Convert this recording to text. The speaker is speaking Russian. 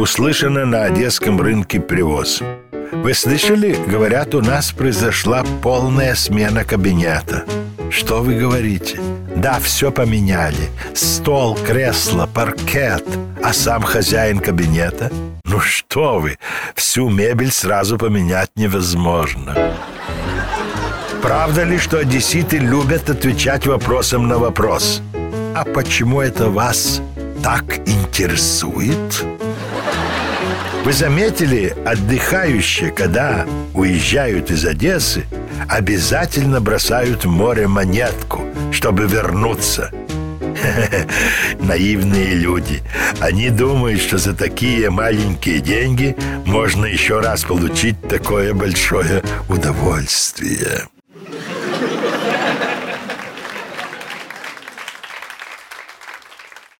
услышано на одесском рынке привоз. Вы слышали? Говорят, у нас произошла полная смена кабинета. Что вы говорите? Да, все поменяли. Стол, кресло, паркет. А сам хозяин кабинета? Ну что вы, всю мебель сразу поменять невозможно. Правда ли, что одесситы любят отвечать вопросом на вопрос? А почему это вас так интересует? Вы заметили, отдыхающие, когда уезжают из Одессы, обязательно бросают в море монетку, чтобы вернуться. Наивные люди. Они думают, что за такие маленькие деньги можно еще раз получить такое большое удовольствие.